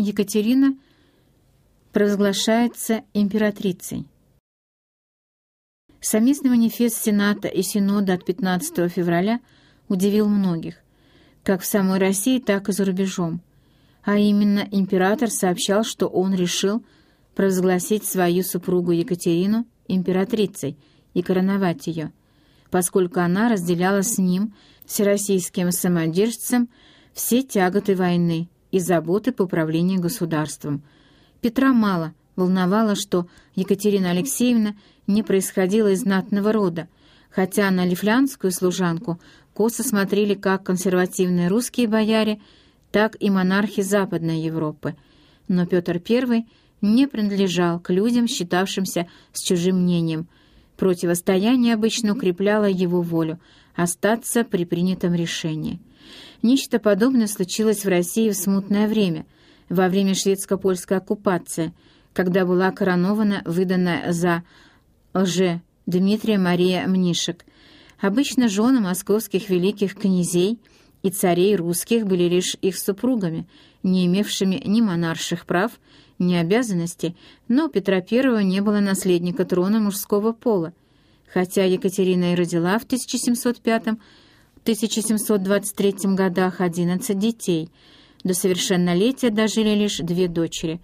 Екатерина провозглашается императрицей. Совместный манифест Сената и Синода от 15 февраля удивил многих, как в самой России, так и за рубежом. А именно, император сообщал, что он решил провозгласить свою супругу Екатерину императрицей и короновать ее, поскольку она разделяла с ним, всероссийским самодержцем, все тяготы войны и заботы по управлению государством. Петра мало волновало, что Екатерина Алексеевна не происходила из знатного рода, хотя на лифлянскую служанку косо смотрели как консервативные русские бояре, так и монархи Западной Европы. Но Петр I не принадлежал к людям, считавшимся с чужим мнением. Противостояние обычно укрепляло его волю остаться при принятом решении. Нечто подобное случилось в России в смутное время, во время шведско-польской оккупации, когда была коронована выданная за лже Дмитрия Мария Мнишек. Обычно жены московских великих князей и царей русских были лишь их супругами, не имевшими ни монарших прав, ни обязанностей, но у Петра I не было наследника трона мужского пола, хотя Екатерина и родила в 1705-1723 годах 11 детей. До совершеннолетия дожили лишь две дочери.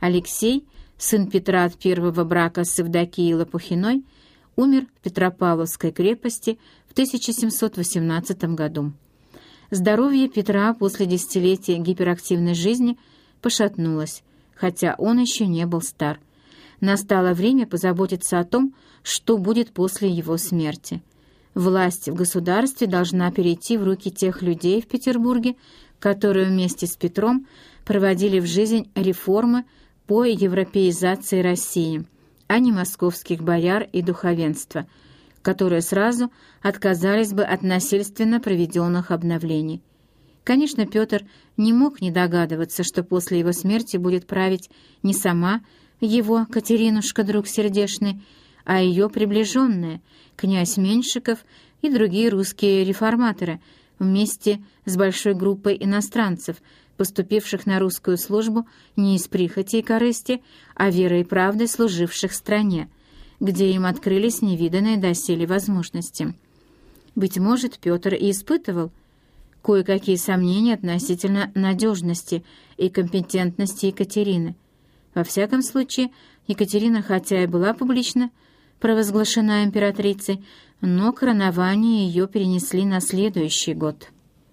Алексей, сын Петра от первого брака с Евдокией Лопухиной, умер в Петропавловской крепости в 1718 году. Здоровье Петра после десятилетия гиперактивной жизни пошатнулось, хотя он еще не был стар. Настало время позаботиться о том, что будет после его смерти. Власть в государстве должна перейти в руки тех людей в Петербурге, которые вместе с Петром проводили в жизнь реформы по европеизации России, а не московских бояр и духовенства, которые сразу отказались бы от насильственно проведенных обновлений. Конечно, Петр не мог не догадываться, что после его смерти будет править не сама его Катеринушка, друг сердешный, а ее приближенные, князь Меньшиков и другие русские реформаторы, вместе с большой группой иностранцев, поступивших на русскую службу не из прихоти и корысти, а верой и правдой служивших стране, где им открылись невиданные доселе возможности. Быть может, Петр и испытывал кое-какие сомнения относительно надежности и компетентности Екатерины. Во всяком случае, Екатерина, хотя и была публично провозглашена императрицей, но коронование ее перенесли на следующий год.